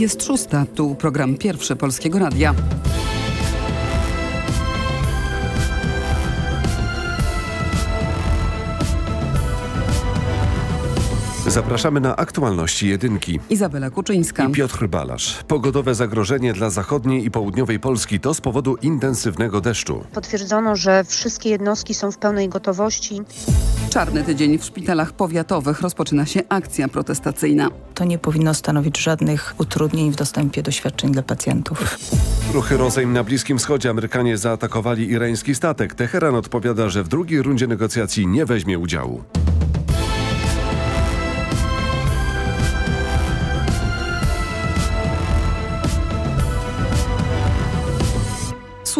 Jest szósta, tu program pierwszy Polskiego Radia. Zapraszamy na aktualności jedynki. Izabela Kuczyńska. I Piotr Balasz. Pogodowe zagrożenie dla zachodniej i południowej Polski to z powodu intensywnego deszczu. Potwierdzono, że wszystkie jednostki są w pełnej gotowości. Czarny tydzień w szpitalach powiatowych rozpoczyna się akcja protestacyjna. To nie powinno stanowić żadnych utrudnień w dostępie do świadczeń dla pacjentów. Ruchy rozejm na Bliskim Wschodzie. Amerykanie zaatakowali irański statek. Teheran odpowiada, że w drugiej rundzie negocjacji nie weźmie udziału.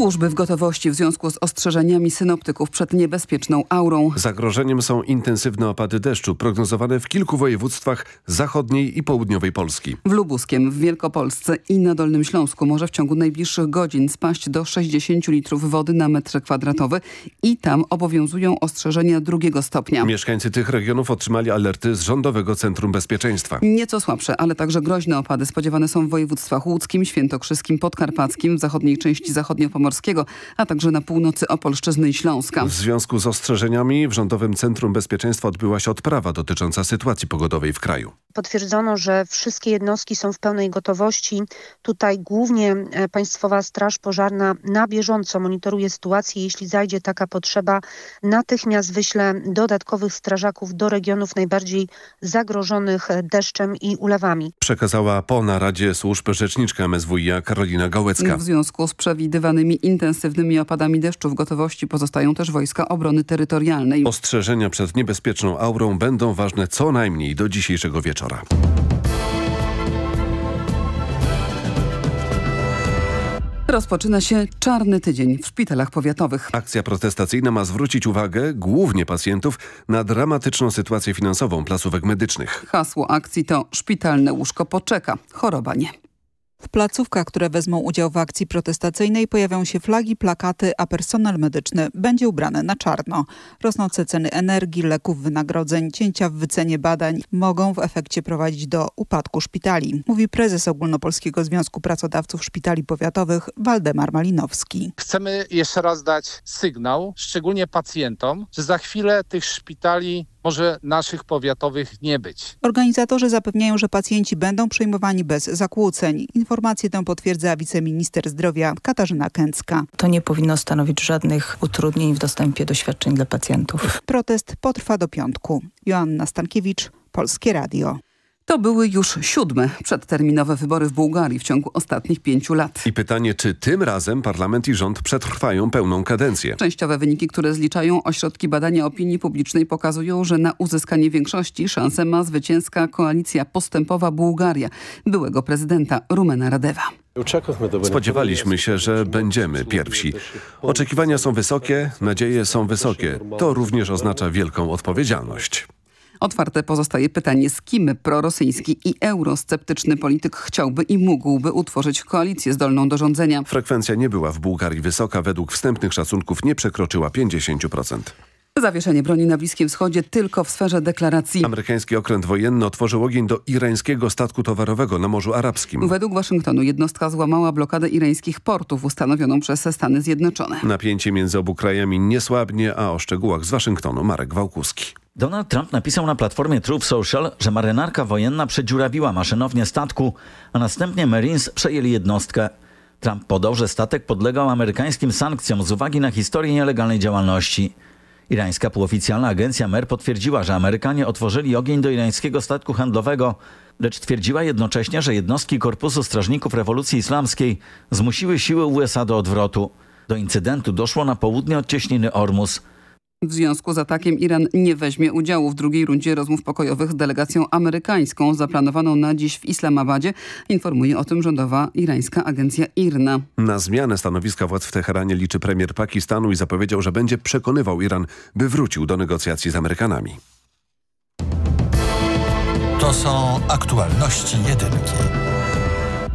Służby w gotowości w związku z ostrzeżeniami synoptyków przed niebezpieczną aurą. Zagrożeniem są intensywne opady deszczu prognozowane w kilku województwach zachodniej i południowej Polski. W Lubuskiem, w Wielkopolsce i na Dolnym Śląsku może w ciągu najbliższych godzin spaść do 60 litrów wody na metr kwadratowy i tam obowiązują ostrzeżenia drugiego stopnia. Mieszkańcy tych regionów otrzymali alerty z Rządowego Centrum Bezpieczeństwa. Nieco słabsze, ale także groźne opady spodziewane są w województwach łódzkim, świętokrzyskim, podkarpackim, w zachodniej części zachodnio Pomorskiego, a także na północy Opolszczyzny i Śląska. W związku z ostrzeżeniami w Rządowym Centrum Bezpieczeństwa odbyła się odprawa dotycząca sytuacji pogodowej w kraju. Potwierdzono, że wszystkie jednostki są w pełnej gotowości. Tutaj głównie e, Państwowa Straż Pożarna na bieżąco monitoruje sytuację. Jeśli zajdzie taka potrzeba, natychmiast wyśle dodatkowych strażaków do regionów najbardziej zagrożonych e, deszczem i ulewami. Przekazała po naradzie służb rzeczniczka MSWiA Karolina Gałecka. W związku z przewidywanymi intensywnymi opadami deszczu w gotowości pozostają też wojska obrony terytorialnej. Ostrzeżenia przed niebezpieczną aurą będą ważne co najmniej do dzisiejszego wieczora. Rozpoczyna się czarny tydzień w szpitalach powiatowych. Akcja protestacyjna ma zwrócić uwagę głównie pacjentów na dramatyczną sytuację finansową placówek medycznych. Hasło akcji to szpitalne łóżko poczeka, choroba nie. W placówkach, które wezmą udział w akcji protestacyjnej pojawią się flagi, plakaty, a personel medyczny będzie ubrany na czarno. Rosnące ceny energii, leków, wynagrodzeń, cięcia w wycenie badań mogą w efekcie prowadzić do upadku szpitali, mówi prezes Ogólnopolskiego Związku Pracodawców Szpitali Powiatowych Waldemar Malinowski. Chcemy jeszcze raz dać sygnał, szczególnie pacjentom, że za chwilę tych szpitali może naszych powiatowych nie być. Organizatorzy zapewniają, że pacjenci będą przyjmowani bez zakłóceń. Informację tę potwierdza wiceminister zdrowia Katarzyna Kęcka. To nie powinno stanowić żadnych utrudnień w dostępie do świadczeń dla pacjentów. Protest potrwa do piątku. Joanna Stankiewicz, Polskie Radio. To były już siódme przedterminowe wybory w Bułgarii w ciągu ostatnich pięciu lat. I pytanie, czy tym razem parlament i rząd przetrwają pełną kadencję? Częściowe wyniki, które zliczają ośrodki badania opinii publicznej pokazują, że na uzyskanie większości szansę ma zwycięska koalicja postępowa Bułgaria byłego prezydenta Rumena Radewa. Spodziewaliśmy się, że będziemy pierwsi. Oczekiwania są wysokie, nadzieje są wysokie. To również oznacza wielką odpowiedzialność. Otwarte pozostaje pytanie, z kim prorosyjski i eurosceptyczny polityk chciałby i mógłby utworzyć koalicję zdolną do rządzenia. Frekwencja nie była w Bułgarii wysoka, według wstępnych szacunków nie przekroczyła 50%. Zawieszenie broni na Bliskim Wschodzie tylko w sferze deklaracji. Amerykański okręt wojenny otworzył ogień do irańskiego statku towarowego na Morzu Arabskim. Według Waszyngtonu jednostka złamała blokadę irańskich portów ustanowioną przez Stany Zjednoczone. Napięcie między obu krajami nie słabnie, a o szczegółach z Waszyngtonu Marek Wałkuski. Donald Trump napisał na platformie Truth Social, że marynarka wojenna przedziurawiła maszynownię statku, a następnie Marines przejęli jednostkę. Trump podał, że statek podlegał amerykańskim sankcjom z uwagi na historię nielegalnej działalności. Irańska półoficjalna agencja MER potwierdziła, że Amerykanie otworzyli ogień do irańskiego statku handlowego, lecz twierdziła jednocześnie, że jednostki Korpusu Strażników Rewolucji Islamskiej zmusiły siły USA do odwrotu. Do incydentu doszło na południe od cieśniny Ormus. W związku z atakiem Iran nie weźmie udziału w drugiej rundzie rozmów pokojowych z delegacją amerykańską zaplanowaną na dziś w Islamabadzie. Informuje o tym rządowa irańska agencja IRNA. Na zmianę stanowiska władz w Teheranie liczy premier Pakistanu i zapowiedział, że będzie przekonywał Iran, by wrócił do negocjacji z Amerykanami. To są aktualności jedynki.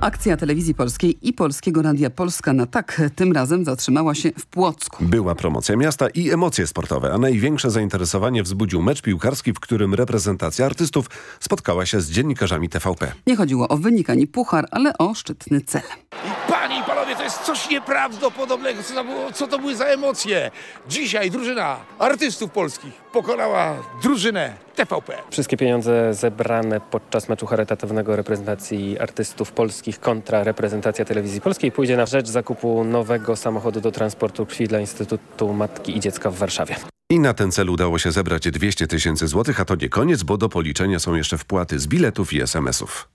Akcja Telewizji Polskiej i Polskiego Radia Polska na tak tym razem zatrzymała się w Płocku. Była promocja miasta i emocje sportowe, a największe zainteresowanie wzbudził mecz piłkarski, w którym reprezentacja artystów spotkała się z dziennikarzami TVP. Nie chodziło o wynik ani puchar, ale o szczytny cel. I panie i panowie, to jest coś nieprawdopodobnego. Co to, było, co to były za emocje? Dzisiaj drużyna artystów polskich pokonała drużynę TVP. Wszystkie pieniądze zebrane podczas meczu charytatywnego reprezentacji artystów polskich kontra reprezentacja telewizji polskiej pójdzie na rzecz zakupu nowego samochodu do transportu krwi dla Instytutu Matki i Dziecka w Warszawie. I na ten cel udało się zebrać 200 tysięcy złotych, a to nie koniec, bo do policzenia są jeszcze wpłaty z biletów i SMS-ów.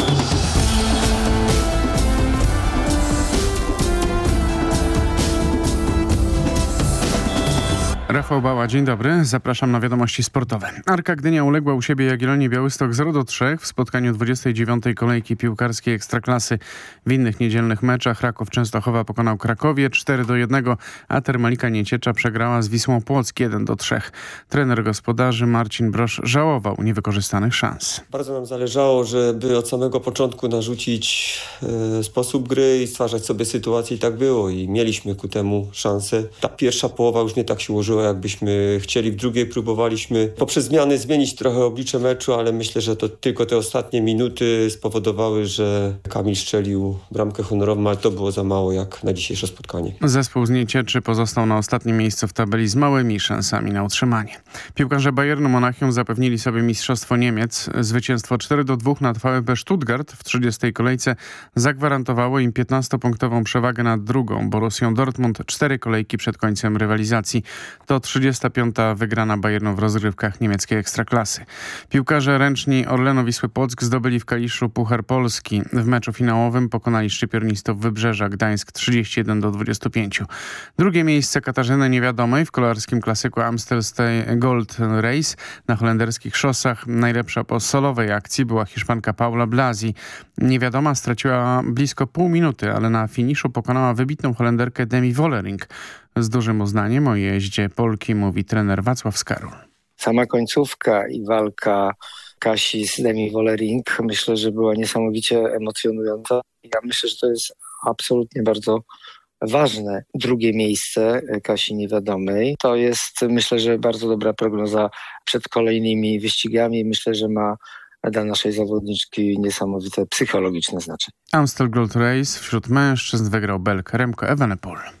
Rafał Bała, dzień dobry. Zapraszam na wiadomości sportowe. Arka Gdynia uległa u siebie Jagiellonii Białystok 0 do 3 w spotkaniu 29. kolejki piłkarskiej Ekstraklasy. W innych niedzielnych meczach Raków Częstochowa pokonał Krakowie 4 do 1, a Termalika Nieciecza przegrała z Wisłą Płock 1 do 3. Trener gospodarzy Marcin Brosz żałował niewykorzystanych szans. Bardzo nam zależało, żeby od samego początku narzucić e, sposób gry i stwarzać sobie sytuację i tak było i mieliśmy ku temu szansę. Ta pierwsza połowa już nie tak się ułożyła jakbyśmy chcieli. W drugiej próbowaliśmy poprzez zmiany zmienić trochę oblicze meczu, ale myślę, że to tylko te ostatnie minuty spowodowały, że Kamil strzelił bramkę honorową, ale to było za mało jak na dzisiejsze spotkanie. Zespół z Niecieczy pozostał na ostatnim miejscu w tabeli z małymi szansami na utrzymanie. Piłkarze Bayernu Monachium zapewnili sobie Mistrzostwo Niemiec. Zwycięstwo 4 do 2 nad VfB Stuttgart w 30. kolejce zagwarantowało im 15-punktową przewagę nad drugą Borussią Dortmund cztery kolejki przed końcem rywalizacji. To 35. wygrana Bayernu w rozgrywkach niemieckiej Ekstraklasy. Piłkarze ręczni Orlenu Wisły Płock zdobyli w Kaliszu Puchar Polski. W meczu finałowym pokonali szczypiornistów Wybrzeża Gdańsk 31 do 25. Drugie miejsce Katarzyny Niewiadomej w kolarskim klasyku Amstel Stay Gold Race na holenderskich szosach. Najlepsza po solowej akcji była Hiszpanka Paula Blasi. Niewiadoma straciła blisko pół minuty, ale na finiszu pokonała wybitną Holenderkę Demi Wollering. Z dużym uznaniem o jeździe Polki mówi trener Wacław Skarul. Sama końcówka i walka Kasi z Demi Wollering myślę, że była niesamowicie emocjonująca. Ja myślę, że to jest absolutnie bardzo ważne drugie miejsce Kasi Niewiadomej. To jest myślę, że bardzo dobra prognoza przed kolejnymi wyścigami. Myślę, że ma dla naszej zawodniczki niesamowite psychologiczne znaczenie. Amstel Gold Race wśród mężczyzn wygrał Belk Remco Evenepoel.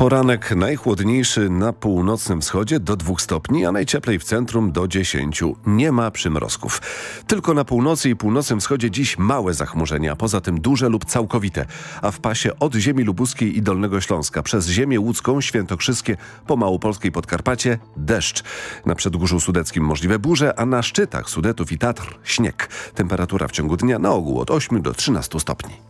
Poranek najchłodniejszy na północnym wschodzie do 2 stopni, a najcieplej w centrum do 10. Nie ma przymrozków. Tylko na północy i północnym wschodzie dziś małe zachmurzenia, poza tym duże lub całkowite. A w pasie od ziemi lubuskiej i Dolnego Śląska przez ziemię łódzką, świętokrzyskie, po Małopolskiej Podkarpacie deszcz. Na przedgórzu sudeckim możliwe burze, a na szczytach Sudetów i Tatr śnieg. Temperatura w ciągu dnia na ogół od 8 do 13 stopni.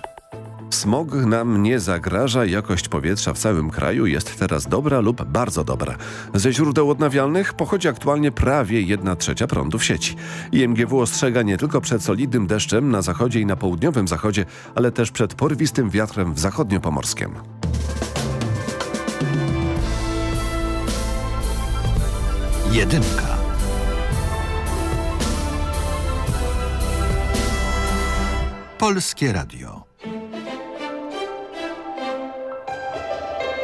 Smog nam nie zagraża, jakość powietrza w całym kraju jest teraz dobra lub bardzo dobra. Ze źródeł odnawialnych pochodzi aktualnie prawie 1 trzecia prądu w sieci. IMGW ostrzega nie tylko przed solidnym deszczem na zachodzie i na południowym zachodzie, ale też przed porwistym wiatrem w zachodniopomorskiem. Jedynka. Polskie Radio.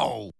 No!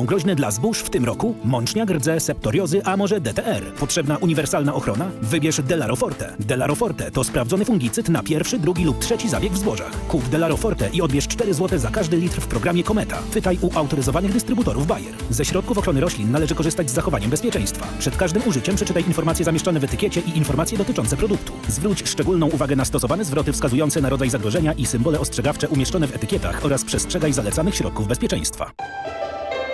groźne dla zbóż w tym roku? Mącznia, rdze, septoriozy, a może DTR. Potrzebna uniwersalna ochrona? Wybierz Delaroforte. Delaroforte to sprawdzony fungicyd na pierwszy, drugi lub trzeci zabieg w zbożach. Kup Delaroforte i odbierz 4 zł za każdy litr w programie Kometa. Pytaj u autoryzowanych dystrybutorów Bayer. Ze środków ochrony roślin należy korzystać z zachowaniem bezpieczeństwa. Przed każdym użyciem przeczytaj informacje zamieszczone w etykiecie i informacje dotyczące produktu. Zwróć szczególną uwagę na stosowane zwroty wskazujące na rodzaj zagrożenia i symbole ostrzegawcze umieszczone w etykietach oraz przestrzegaj zalecanych środków bezpieczeństwa.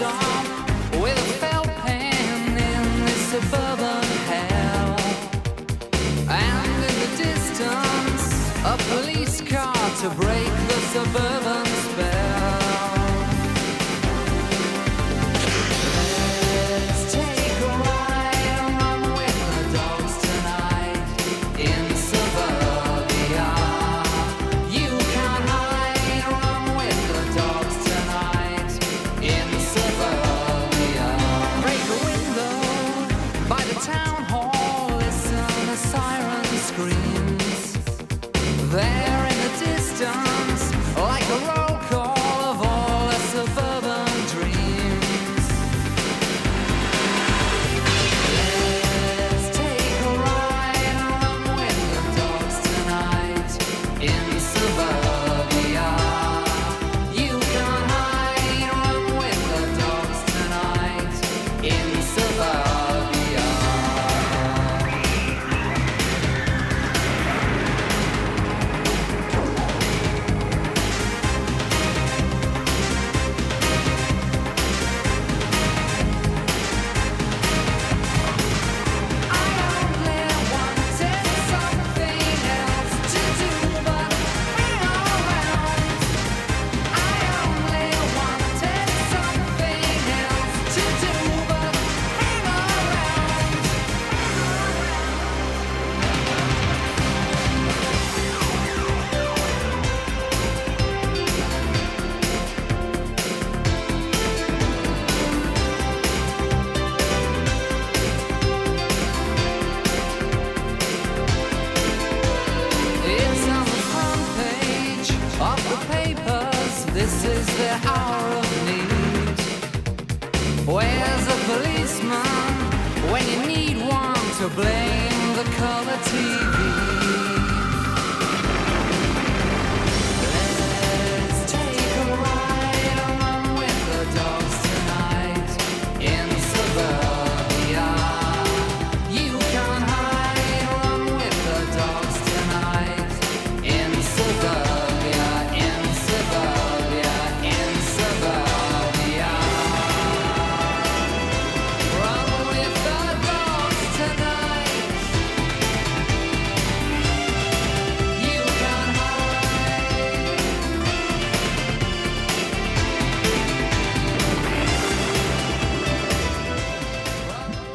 star.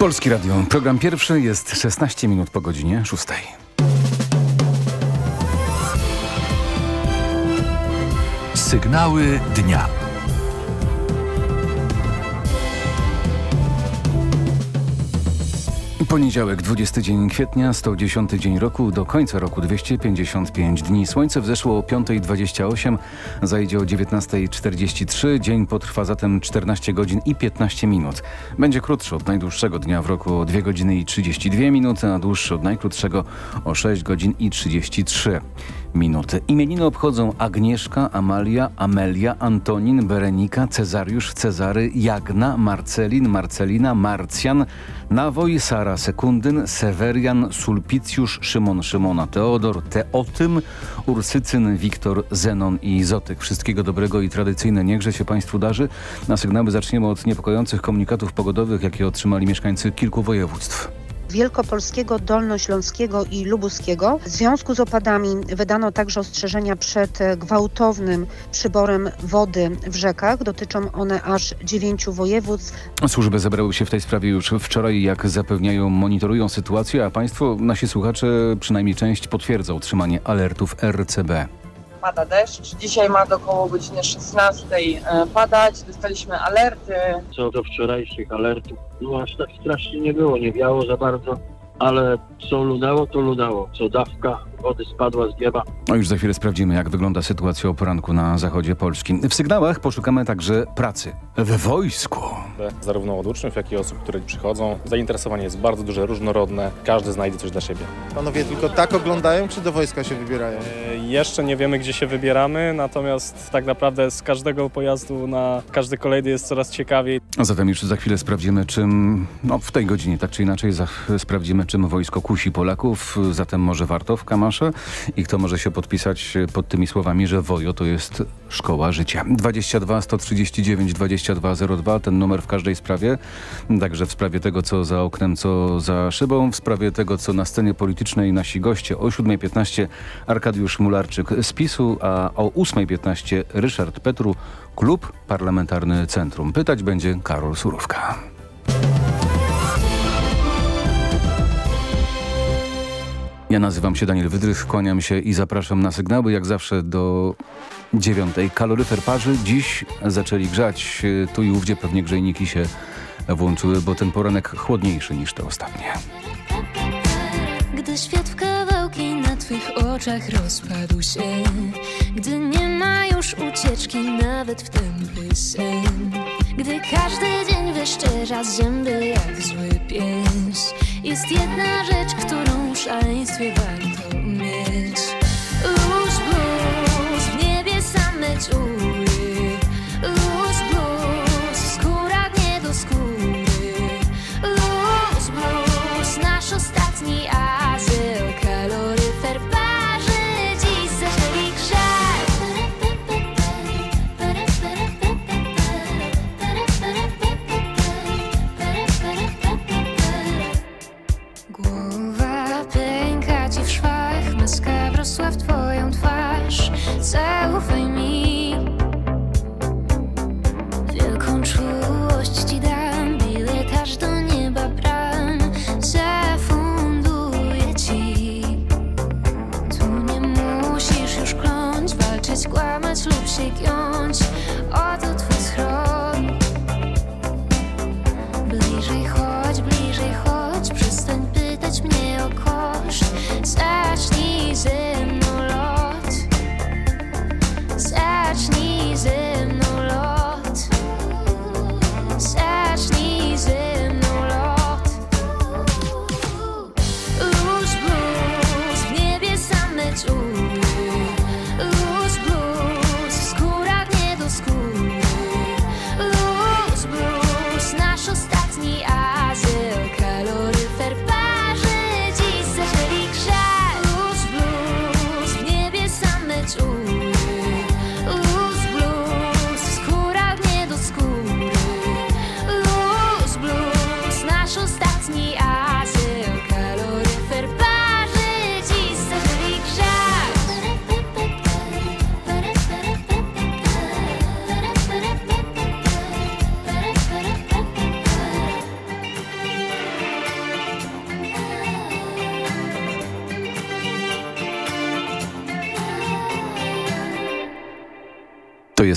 Polski Radio. Program pierwszy jest 16 minut po godzinie 6. Sygnały dnia. Poniedziałek, 20 dzień kwietnia, 110 dzień roku, do końca roku 255 dni. Słońce wzeszło o 5.28, zajdzie o 19.43. Dzień potrwa zatem 14 godzin i 15 minut. Będzie krótszy od najdłuższego dnia w roku o 2 godziny i 32 minuty, a dłuższy od najkrótszego o 6 godzin i 33 minuty. Imieniny obchodzą Agnieszka, Amalia, Amelia, Antonin, Berenika, Cezariusz, Cezary, Jagna, Marcelin, Marcelina, Marcjan, Nawoj, Sara, Sekundyn, Sewerian, Sulpicjusz, Szymon, Szymona, Teodor, Teotym, Ursycyn, Wiktor, Zenon i Zotyk. Wszystkiego dobrego i tradycyjne niechże się Państwu darzy. Na sygnały zaczniemy od niepokojących komunikatów pogodowych, jakie otrzymali mieszkańcy kilku województw. Wielkopolskiego, Dolnośląskiego i Lubuskiego. W związku z opadami wydano także ostrzeżenia przed gwałtownym przyborem wody w rzekach. Dotyczą one aż dziewięciu województw. Służby zebrały się w tej sprawie już wczoraj, jak zapewniają, monitorują sytuację, a Państwo, nasi słuchacze, przynajmniej część potwierdza utrzymanie alertów RCB. Pada deszcz. Dzisiaj ma do około godziny 16 e, padać. Dostaliśmy alerty. Co do wczorajszych alertów, no aż tak strasznie nie było, nie wiało za bardzo, ale co ludało, to ludało. Co dawka wody spadła z nieba. No już za chwilę sprawdzimy, jak wygląda sytuacja o poranku na zachodzie Polski. W sygnałach poszukamy także pracy w wojsku. Zarówno od uczniów, jak i osób, które przychodzą. Zainteresowanie jest bardzo duże, różnorodne. Każdy znajdzie coś dla siebie. Panowie tylko tak oglądają, czy do wojska się wybierają? E, Jeszcze nie wiemy, gdzie się wybieramy, natomiast tak naprawdę z każdego pojazdu na każdy kolejny jest coraz ciekawiej. A zatem już za chwilę sprawdzimy, czym, no w tej godzinie tak czy inaczej, za, sprawdzimy, czym wojsko kusi Polaków. Zatem może warto w Kamasze i kto może się podpisać pod tymi słowami, że Wojo to jest szkoła życia. 22 139 2202, ten numer w każdej sprawie. Także w sprawie tego, co za oknem, co za szybą, w sprawie tego, co na scenie politycznej nasi goście. O 7.15 Arkadiusz Mularczyk z PiSu, a o 8.15 Ryszard Petru, Klub Parlamentarny Centrum. Pytać będzie Karol Surówka. Ja nazywam się Daniel Wydrych, kłaniam się i zapraszam na sygnały, jak zawsze do dziewiątej. Kaloryfer parzy, dziś zaczęli grzać, tu i ówdzie pewnie grzejniki się włączyły, bo ten poranek chłodniejszy niż te ostatnie. Gdy świat w kawałki na twych oczach rozpadł się Gdy nie ma już ucieczki nawet w tępy sen Gdy każdy dzień wyszczerza zęby jak zły pies Jest jedna rzecz, którą szaleństwie warto mieć. Luz blues, w niebie same dziury Luz blues, skóra nie do skóry. Luz blues, nasz ostatni azyl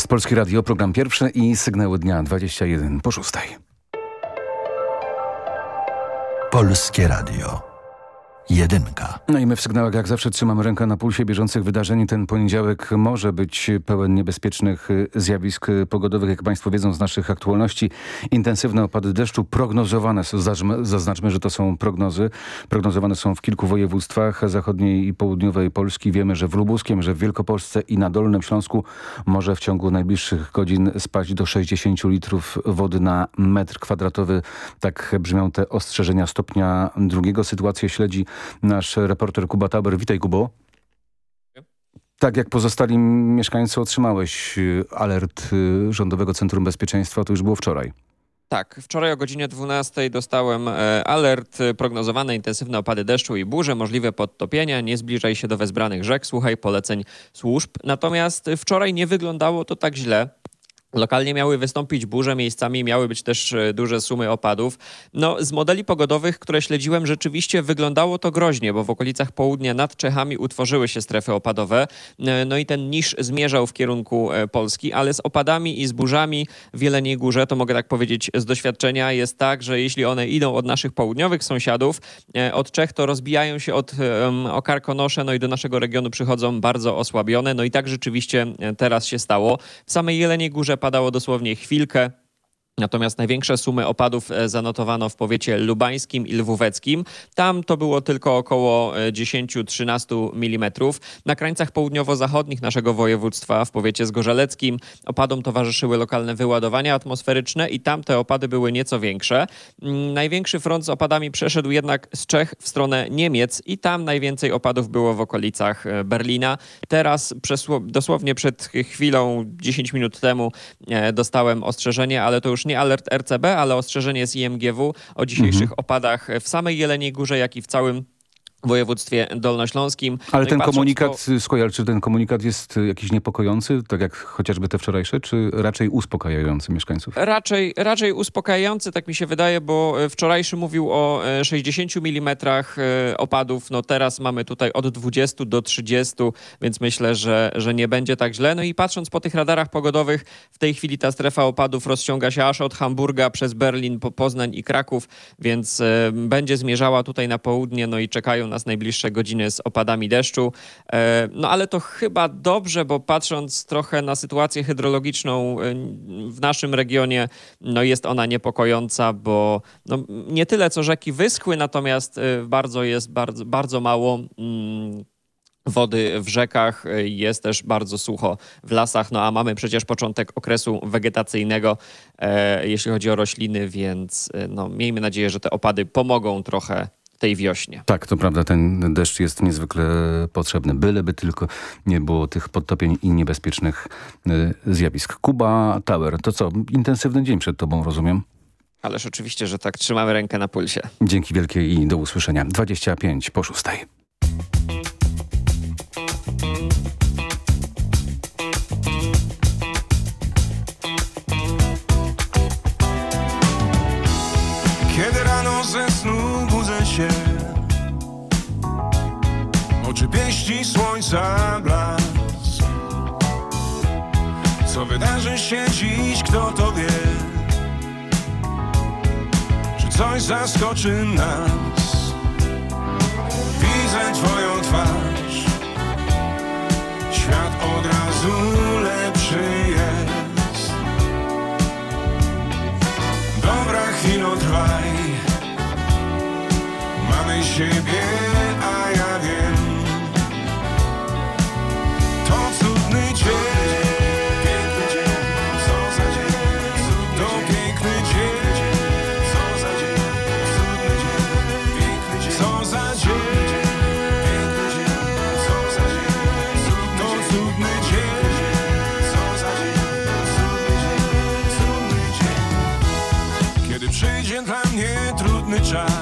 jest Polskie Radio, program pierwszy i sygnały dnia 21 po 6. Polskie Radio. Jedynka. No i my w sygnałach jak zawsze trzymamy rękę na pulsie bieżących wydarzeń. Ten poniedziałek może być pełen niebezpiecznych y, zjawisk pogodowych. Jak Państwo wiedzą z naszych aktualności, intensywne opady deszczu prognozowane są, zaznaczmy, że to są prognozy. Prognozowane są w kilku województwach zachodniej i południowej Polski. Wiemy, że w Lubuskiem, że w Wielkopolsce i na Dolnym Śląsku może w ciągu najbliższych godzin spaść do 60 litrów wody na metr kwadratowy. Tak brzmią te ostrzeżenia stopnia drugiego. Sytuację śledzi nasz reporter Kuba Taber. Witaj Kubo. Tak jak pozostali mieszkańcy otrzymałeś y, alert y, Rządowego Centrum Bezpieczeństwa, to już było wczoraj. Tak, wczoraj o godzinie 12 dostałem e, alert, e, prognozowane intensywne opady deszczu i burze, możliwe podtopienia, nie zbliżaj się do wezbranych rzek, słuchaj poleceń służb. Natomiast wczoraj nie wyglądało to tak źle. Lokalnie miały wystąpić burze, miejscami miały być też e, duże sumy opadów. No, z modeli pogodowych, które śledziłem, rzeczywiście wyglądało to groźnie, bo w okolicach południa nad Czechami utworzyły się strefy opadowe. E, no i ten niż zmierzał w kierunku e, Polski, ale z opadami i z burzami w Jeleniej Górze, to mogę tak powiedzieć z doświadczenia, jest tak, że jeśli one idą od naszych południowych sąsiadów, od Czech, to rozbijają się od um, Okarkonosze, no i do naszego regionu przychodzą bardzo osłabione. No i tak rzeczywiście teraz się stało. W samej Jeleniej Górze padało dosłownie chwilkę. Natomiast największe sumy opadów e, zanotowano w powiecie lubańskim i lwóweckim. Tam to było tylko około 10-13 e, mm. Na krańcach południowo-zachodnich naszego województwa, w powiecie zgorzeleckim, opadom towarzyszyły lokalne wyładowania atmosferyczne i tam te opady były nieco większe. Mm, największy front z opadami przeszedł jednak z Czech w stronę Niemiec i tam najwięcej opadów było w okolicach e, Berlina. Teraz dosłownie przed chwilą, 10 minut temu dostałem ostrzeżenie, ale to już nie alert RCB, ale ostrzeżenie z IMGW o dzisiejszych mhm. opadach w samej Jeleniej Górze, jak i w całym województwie dolnośląskim. Ale no ten komunikat, po... Skojal, czy ten komunikat jest jakiś niepokojący, tak jak chociażby te wczorajsze, czy raczej uspokajający mieszkańców? Raczej, raczej uspokajający, tak mi się wydaje, bo wczorajszy mówił o 60 e, mm e, opadów, no teraz mamy tutaj od 20 do 30, więc myślę, że, że nie będzie tak źle. No i patrząc po tych radarach pogodowych, w tej chwili ta strefa opadów rozciąga się aż od Hamburga przez Berlin po Poznań i Kraków, więc e, będzie zmierzała tutaj na południe, no i czekają nas najbliższe godziny z opadami deszczu. E, no ale to chyba dobrze, bo patrząc trochę na sytuację hydrologiczną e, w naszym regionie, no jest ona niepokojąca, bo no nie tyle co rzeki wyschły, natomiast e, bardzo jest bardzo, bardzo mało mm, wody w rzekach, jest też bardzo sucho w lasach, no a mamy przecież początek okresu wegetacyjnego, e, jeśli chodzi o rośliny, więc no, miejmy nadzieję, że te opady pomogą trochę tej wiośnie. Tak, to prawda, ten deszcz jest niezwykle potrzebny, byleby tylko nie było tych podtopień i niebezpiecznych y, zjawisk. Kuba Tower, to co, intensywny dzień przed tobą, rozumiem? Ależ oczywiście, że tak, trzymamy rękę na pulsie. Dzięki wielkie i do usłyszenia. 25 po 6. blask Co wydarzy się dziś, kto to wie? Czy coś zaskoczy nas? Widzę twoją twarz. Świat od razu lepszy jest. Dobra chwilo trwaj. Mamy siebie, a ja czas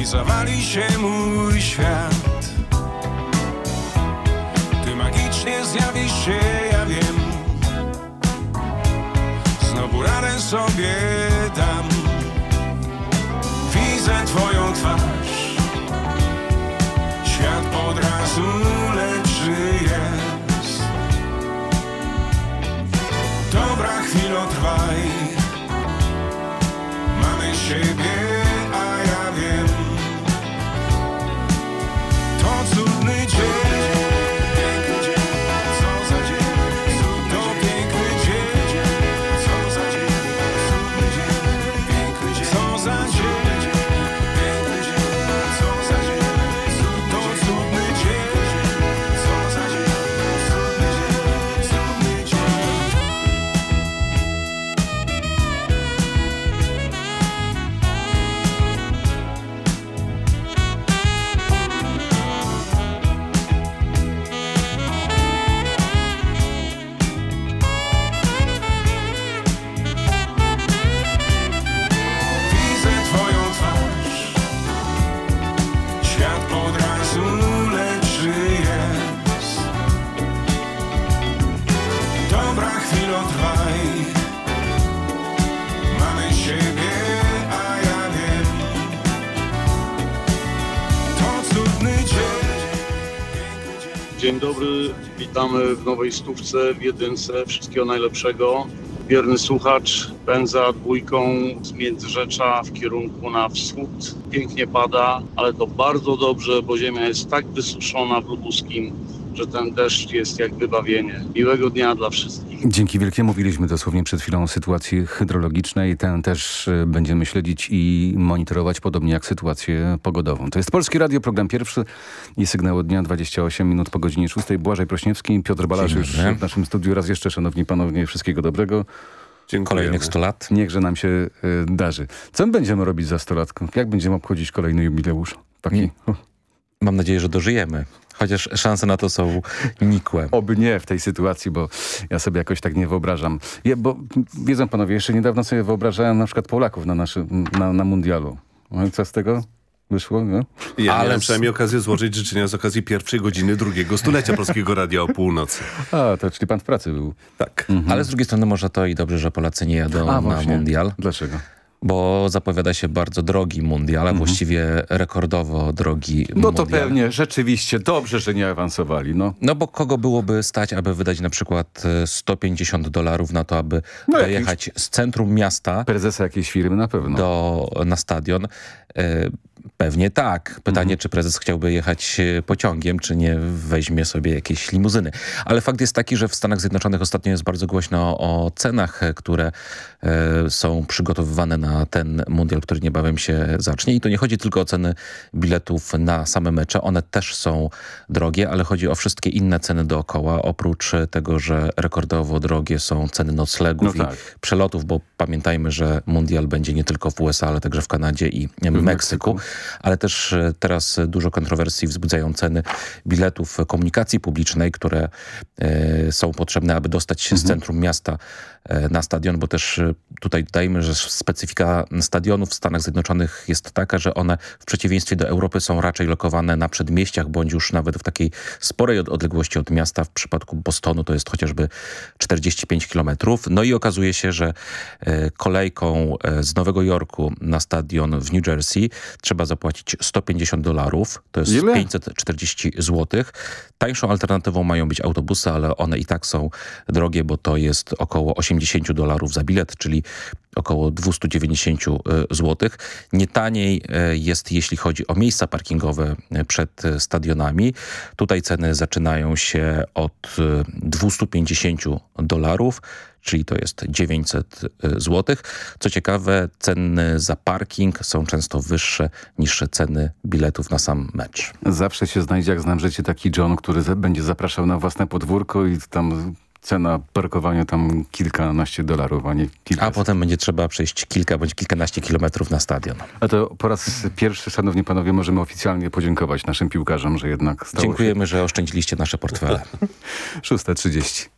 i zawali się mój świat. Ty magicznie zjawisz się, ja wiem. Znowu radę sobie dam. Widzę twoją twarz. Świat od razu lepszy jest. Dobra chwilo trwaj. Witamy w nowej stówce, w jedynce. Wszystkiego najlepszego. Wierny słuchacz pędza dwójką z Międzyrzecza w kierunku na wschód. Pięknie pada, ale to bardzo dobrze, bo ziemia jest tak wysuszona w Lubuskim, że ten deszcz jest jak wybawienie. Miłego dnia dla wszystkich. Dzięki wielkie. Mówiliśmy dosłownie przed chwilą o sytuacji hydrologicznej. Tę też y, będziemy śledzić i monitorować, podobnie jak sytuację pogodową. To jest Polskie Radio, program pierwszy i sygnał dnia 28 minut po godzinie 6. Błażej Prośniewski, Piotr Balasz już w naszym studiu. Raz jeszcze, szanowni panowie, wszystkiego dobrego. Kolejnych 100 lat. Niechże nam się y, darzy. Co my będziemy robić za 100 lat? Jak będziemy obchodzić kolejny jubileusz? Taki... Mam nadzieję, że dożyjemy. Chociaż szanse na to są nikłe. Oby nie w tej sytuacji, bo ja sobie jakoś tak nie wyobrażam. Ja, bo wiedzą panowie, jeszcze niedawno sobie wyobrażałem na przykład Polaków na, naszym, na, na mundialu. No i co z tego wyszło? No? Ja Ale miałem przynajmniej okazję złożyć życzenia z okazji pierwszej godziny drugiego stulecia Polskiego Radia o północy. A, to czyli pan w pracy był. Tak. Ale z drugiej strony może to i dobrze, że Polacy nie jadą A, na właśnie. mundial. Dlaczego? Bo zapowiada się bardzo drogi mundial, a właściwie rekordowo drogi No to mundial. pewnie, rzeczywiście, dobrze, że nie awansowali. No. No bo kogo byłoby stać, aby wydać na przykład e, 150 dolarów na to, aby No dojechać z centrum miasta Prezesa jakiejś firmy na pewno. do, na stadion? E, Pewnie tak. Pytanie, czy prezes chciałby jechać e, pociągiem, czy nie weźmie sobie jakieś limuzyny. Ale fakt jest taki, że w Stanach Zjednoczonych ostatnio jest bardzo głośno o cenach, e, które e, są przygotowywane na ten mundial, który niebawem się zacznie. I to nie chodzi tylko o ceny biletów na same mecze. One też są drogie, ale chodzi o wszystkie inne ceny dookoła. Oprócz e, tego, że rekordowo drogie są ceny noclegów No i tak. przelotów, bo pamiętajmy, że mundial będzie nie tylko w USA, ale także w Kanadzie i Meksyku. Ale też e, teraz e, dużo kontrowersji wzbudzają ceny biletów komunikacji publicznej, które e, są potrzebne, aby dostać się z centrum miasta e, na stadion, bo też e, tutaj dodajmy, że specyfika stadionów w Stanach Zjednoczonych jest taka, że one w przeciwieństwie do Europy są raczej lokowane na przedmieściach, bądź już nawet w takiej sporej od- odległości od miasta. W przypadku Bostonu to jest chociażby 45 kilometrów. No i okazuje się, że e, kolejką e, z Nowego Jorku na stadion w New Jersey trzeba zapłacić 150 dolarów. To jest Ile? 540 zł. Tańszą alternatywą mają być autobusy, ale one i tak są drogie, bo to jest około 80 dolarów za bilet, czyli około 290 zł. Nie taniej e, jest, jeśli chodzi o miejsca parkingowe e, przed e, stadionami. Tutaj ceny zaczynają się od e, 250 dolarów, czyli to jest 900 zł. Co ciekawe, ceny za parking są często wyższe niż ceny biletów na sam mecz. Zawsze się znajdzie, jak znam życie, taki John, który będzie zapraszał na własne podwórko i tam cena parkowania tam kilkanaście dolarów, a nie kilka. A potem będzie trzeba przejść kilka bądź kilkanaście kilometrów na stadion. A to po raz pierwszy, szanowni panowie, możemy oficjalnie podziękować naszym piłkarzom, że jednak stało Dziękujemy, że oszczędziliście nasze portfele. się 6.30.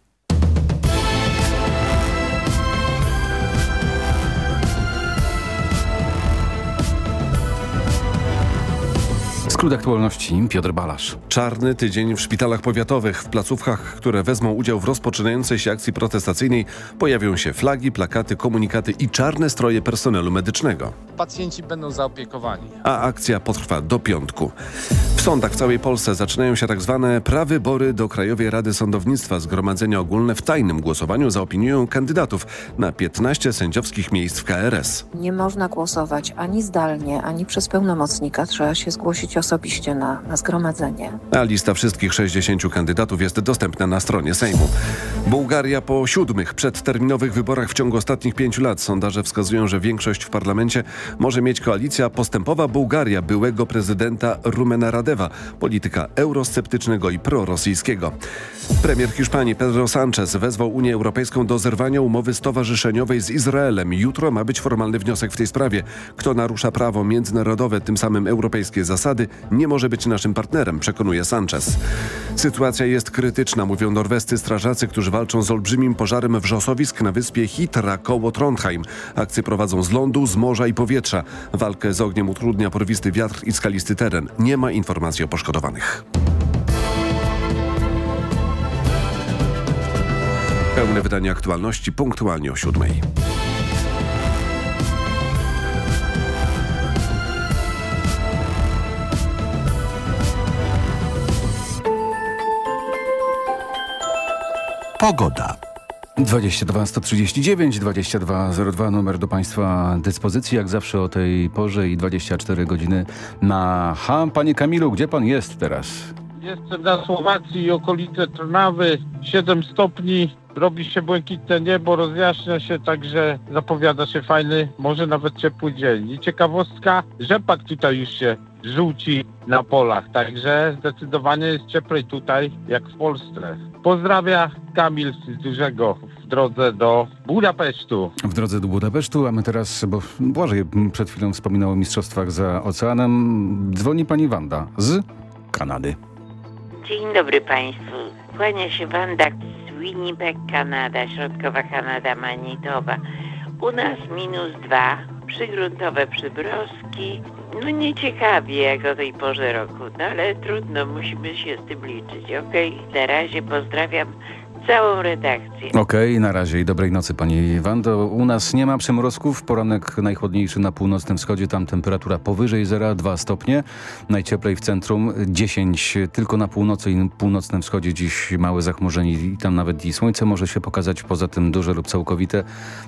Skrót aktualności Piotr Balasz. Czarny tydzień w szpitalach powiatowych. W placówkach, które wezmą udział w rozpoczynającej się akcji protestacyjnej pojawią się flagi, plakaty, komunikaty i czarne stroje personelu medycznego. Pacjenci będą zaopiekowani. A akcja potrwa do piątku. W sądach w całej Polsce zaczynają się tak zwane prawybory do Krajowej Rady Sądownictwa. Zgromadzenia ogólne w tajnym głosowaniu zaopiniują kandydatów na 15 sędziowskich miejsc w KRS. Nie można głosować ani zdalnie, ani przez pełnomocnika. Trzeba się zgłosić osobiście na, na zgromadzenie. A lista wszystkich 60 kandydatów jest dostępna na stronie Sejmu. Bułgaria po siódmych przedterminowych wyborach w ciągu ostatnich pięciu lat. Sondaże wskazują, że większość w parlamencie może mieć koalicja Postępowa Bułgaria byłego prezydenta Rumena Radewa, polityka eurosceptycznego i prorosyjskiego. Premier Hiszpanii Pedro Sánchez wezwał Unię Europejską do zerwania umowy stowarzyszeniowej z Izraelem. Jutro ma być formalny wniosek w tej sprawie. Kto narusza prawo międzynarodowe, tym samym europejskie zasady, nie może być naszym partnerem, przekonuje Sanchez. Sytuacja jest krytyczna, mówią norwescy strażacy, którzy walczą z olbrzymim pożarem wrzosowisk na wyspie Hitra koło Trondheim. Akcje prowadzą z lądu, z morza i powietrza. Walkę z ogniem utrudnia porwisty wiatr i skalisty teren. Nie ma informacji o poszkodowanych. Pełne wydanie aktualności punktualnie o siódmej. Pogoda. 22 139 2202 numer do Państwa dyspozycji, jak zawsze o tej porze i 24 godziny na H. Panie Kamilu, gdzie Pan jest teraz? Jestem na Słowacji i okolice Trnawy, 7 stopni, robi się błękitne niebo, rozjaśnia się, także zapowiada się fajny, może nawet ciepły dzień. I ciekawostka, rzepak tutaj już się żółci na polach, także zdecydowanie jest cieplej tutaj jak w Polsce. Pozdrawia Kamil z Dużego w drodze do Budapesztu. W drodze do Budapesztu, a my teraz, bo Błażej przed chwilą wspominał o mistrzostwach za oceanem, dzwoni Pani Wanda z Kanady. Dzień dobry Państwu. Kłania się Wanda Winnipeg, Kanada, środkowa Kanada, Manitoba. U nas minus dwa, przygruntowe przybroski. No nieciekawie jak o tej porze roku, no ale trudno, musimy się z tym liczyć, okej? Na razie pozdrawiam całą redakcję. Okej, na razie i dobrej nocy Pani Wando. U nas nie ma przymrozków, poranek najchłodniejszy na północnym wschodzie, tam temperatura powyżej 0, 2 stopnie. Najcieplej w centrum 10, tylko na północy i północnym wschodzie dziś małe zachmurzenie i tam nawet i słońce może się pokazać, poza tym duże lub całkowite.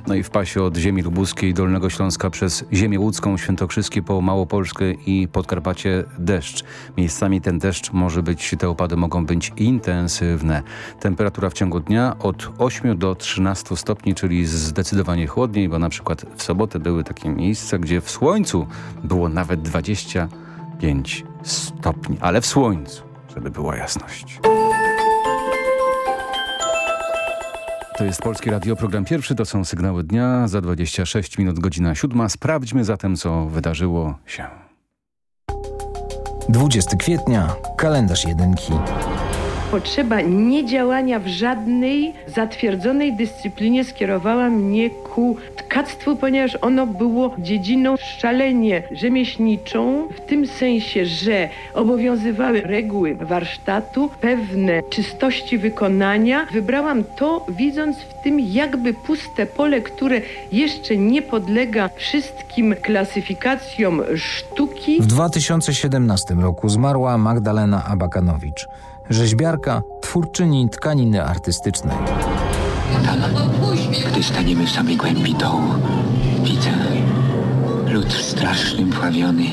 No i w pasie od ziemi lubuskiej, Dolnego Śląska przez ziemię łódzką, Świętokrzyskie po Małopolskę i Podkarpacie deszcz. Miejscami ten deszcz może być, te opady mogą być intensywne. Temperatura w ciągu dnia od 8 do 13 stopni, czyli zdecydowanie chłodniej, bo na przykład w sobotę były takie miejsca, gdzie w słońcu było nawet 25 stopni, ale w słońcu, żeby była jasność. To jest Polskie Radio, program pierwszy, to są sygnały dnia, za 26 minut godzina siódma. Sprawdźmy zatem, co wydarzyło się. 20 kwietnia, kalendarz jedynki. Potrzeba niedziałania w żadnej zatwierdzonej dyscyplinie skierowała mnie ku tkactwu, ponieważ ono było dziedziną szalenie rzemieślniczą, w tym sensie, że obowiązywały reguły warsztatu, pewne czystości wykonania. Wybrałam to, widząc w tym jakby puste pole, które jeszcze nie podlega wszystkim klasyfikacjom sztuki. W 2017 roku zmarła Magdalena Abakanowicz, rzeźbiarka, twórczyni tkaniny artystycznej. Gdy staniemy w samej głębi dołu, widzę lud w strasznym, pławiony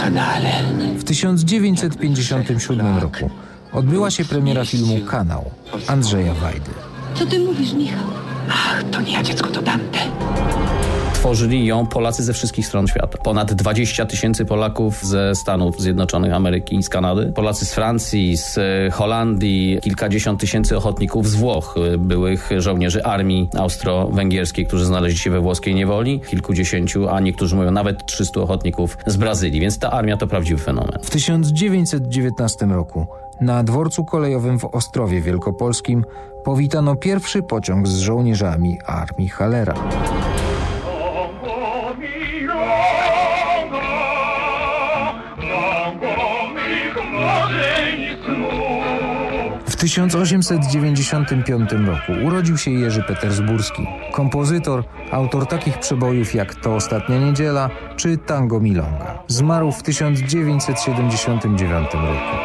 kanale. W 1957 roku odbyła się premiera filmu Kanał Andrzeja Wajdy. Co ty mówisz, Michał? Ach, to nie ja dziecko, to Dante. Tworzyli ją Polacy ze wszystkich stron świata. Ponad 20 tysięcy Polaków ze Stanów Zjednoczonych Ameryki i z Kanady. Polacy z Francji, z e, Holandii, kilkadziesiąt tysięcy ochotników z Włoch, e, byłych żołnierzy armii austro-węgierskiej, którzy znaleźli się we włoskiej niewoli. Kilkudziesięciu, a niektórzy mówią nawet 300 ochotników z Brazylii, więc ta armia to prawdziwy fenomen. W 1919 roku na dworcu kolejowym w Ostrowie Wielkopolskim powitano pierwszy pociąg z żołnierzami armii Halera. 1895 roku urodził się Jerzy Petersburski, kompozytor, autor takich przebojów jak To ostatnia niedziela czy Tango Milonga. Zmarł w 1979 roku.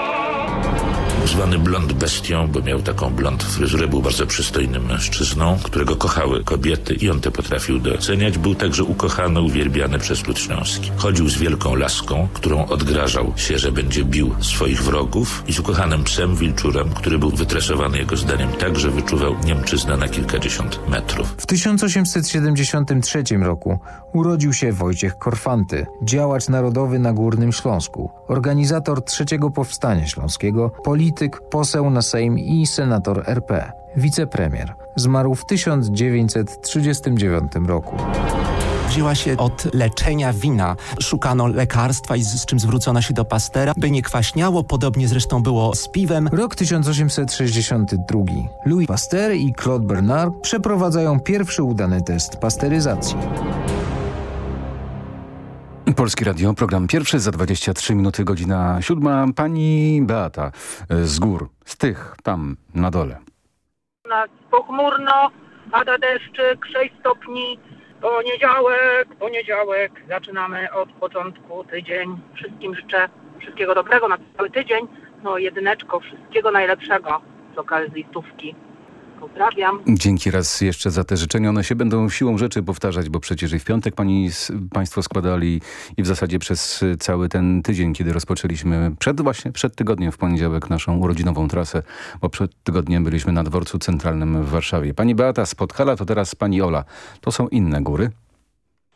Zwany blond bestią, bo miał taką blond fryzurę, był bardzo przystojnym mężczyzną, którego kochały kobiety i on to potrafił doceniać. Był także ukochany, uwielbiany przez lud śląski. Chodził z wielką laską, którą odgrażał się, że będzie bił swoich wrogów i z ukochanym psem, wilczurem, który był wytresowany jego zdaniem tak, że wyczuwał Niemczyznę na kilkadziesiąt metrów. W 1873 roku urodził się Wojciech Korfanty, działacz narodowy na Górnym Śląsku, organizator trzeciego powstania śląskiego, polityk, poseł na Sejm i senator RP, wicepremier. Zmarł w 1939 roku. Wzięła się od leczenia wina. Szukano lekarstwa i z, z czym zwrócono się do pastera, by nie kwaśniało. Podobnie zresztą było z piwem. Rok 1862. Louis Pasteur i Claude Bernard przeprowadzają pierwszy udany test pasteryzacji. Polski Radio, program pierwszy za 23 minuty, godzina siódma. Pani Beata e, z gór, z tych tam na dole. nas pochmurno, pada deszczyk, 6 stopni. Poniedziałek, poniedziałek. Zaczynamy od początku tydzień. Wszystkim życzę wszystkiego dobrego na cały tydzień. No jedyneczko, wszystkiego najlepszego z okazji stówki. Pozdrawiam. Dzięki raz jeszcze za te życzenia. One się będą siłą rzeczy powtarzać, bo przecież i w piątek pani, państwo składali i w zasadzie przez cały ten tydzień, kiedy rozpoczęliśmy przed właśnie przed tygodniem w poniedziałek naszą urodzinową trasę, bo przed tygodniem byliśmy na dworcu centralnym w Warszawie. Pani Beata z Podhala, to teraz pani Ola. To są inne góry.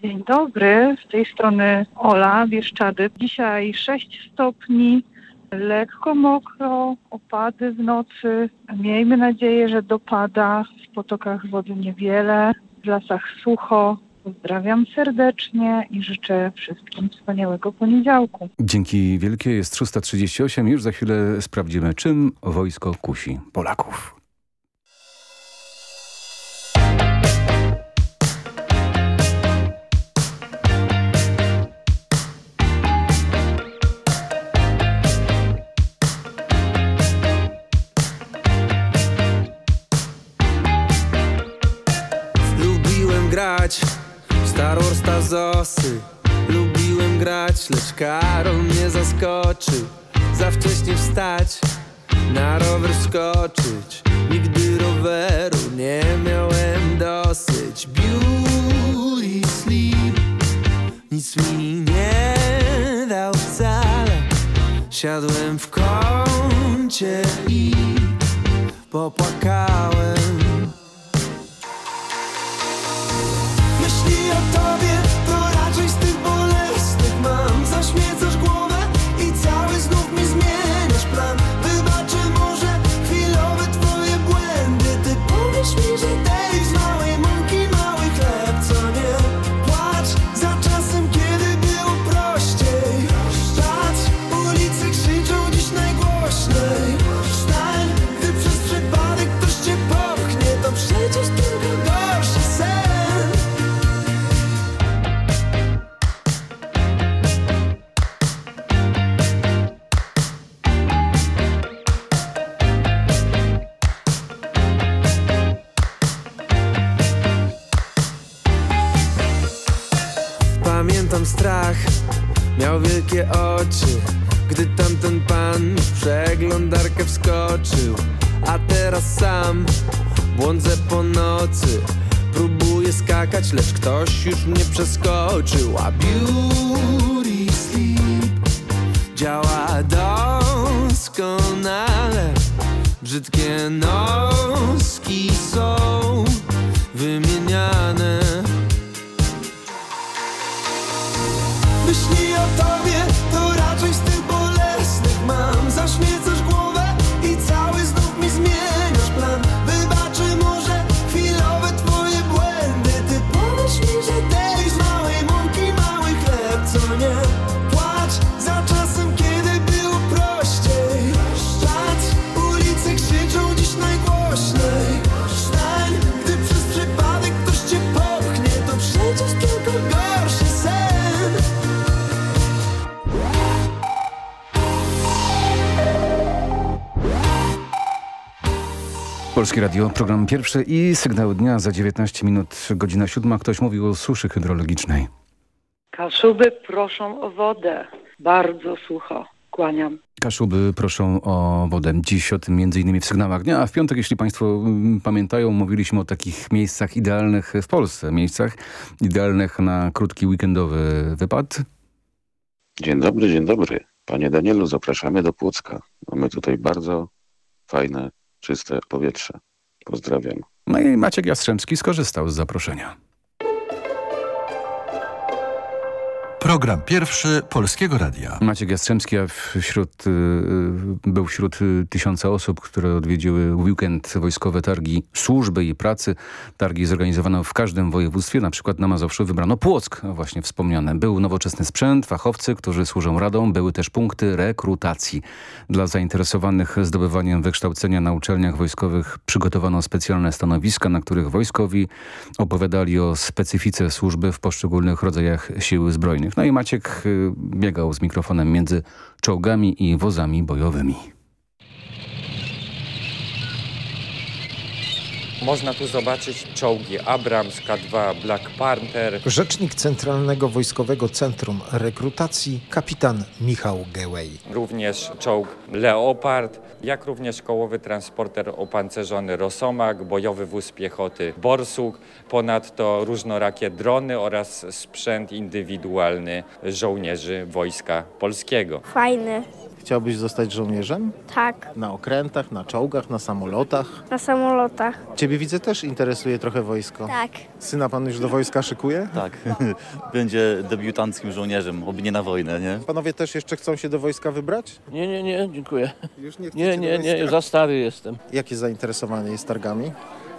Dzień dobry, z tej strony Ola, Bieszczady. Dzisiaj 6 stopni, lekko mokro, opady w nocy. Miejmy nadzieję, że dopada, w potokach wody niewiele, w lasach sucho. Pozdrawiam serdecznie i życzę wszystkim wspaniałego poniedziałku. Dzięki wielkie, jest 338. Już za chwilę sprawdzimy, czym wojsko kusi Polaków. Karol mnie zaskoczył Za wcześnie wstać, na rower skoczyć Nigdy roweru nie miałem dosyć. Beauty sleep Nic mi nie dał wcale Siadłem w kącie i popłakałem program pierwszy i sygnał dnia za 19 minut, godzina siódma. Ktoś mówił o suszy hydrologicznej. Kaszuby proszą o wodę. Bardzo sucho. Kłaniam. Kaszuby proszą o wodę. Dziś o tym między innymi w sygnałach dnia, a w piątek, jeśli Państwo mm, pamiętają, mówiliśmy o takich miejscach idealnych w Polsce. Miejscach idealnych na krótki weekendowy wypad. Dzień dobry, dzień dobry. Panie Danielu, zapraszamy do Płocka. Mamy tutaj bardzo fajne, czyste powietrze. Pozdrawiam. No i Maciek Jastrzębski skorzystał z zaproszenia. Program pierwszy Polskiego Radia. Maciek Jastrzębski wśród, y, był wśród y, tysiąca osób, które odwiedziły weekend wojskowe targi służby i pracy. Targi zorganizowano w każdym województwie, na przykład na Mazowszu wybrano Płock, właśnie wspomniane. Był nowoczesny sprzęt, fachowcy, którzy służą radą, były też punkty rekrutacji. Dla zainteresowanych zdobywaniem wykształcenia na uczelniach wojskowych przygotowano specjalne stanowiska, na których wojskowi opowiadali o specyfice służby w poszczególnych rodzajach sił zbrojnych. No i Maciek y, biegał z mikrofonem między czołgami i wozami bojowymi. Można tu zobaczyć czołgi Abrams, K2, Black Panther. Rzecznik Centralnego Wojskowego Centrum Rekrutacji, kapitan Michał Gełej. Również czołg Leopard, jak również kołowy transporter opancerzony Rosomak, bojowy wóz piechoty Borsuk, ponadto różnorakie drony oraz sprzęt indywidualny żołnierzy Wojska Polskiego. Fajny. Chciałbyś zostać żołnierzem? Tak, Na okrętach, na czołgach, na samolotach? na samolotach. Ciebie widzę też interesuje trochę wojsko. Tak. Syna pan już do wojska szykuje? Tak, będzie debiutanckim żołnierzem, oby nie na wojnę, nie? Panowie też jeszcze chcą się do wojska wybrać? Nie, nie, nie, dziękuję. Już nie, Nie, nie, nie, za stary jestem. Jakie zainteresowanie jest targami?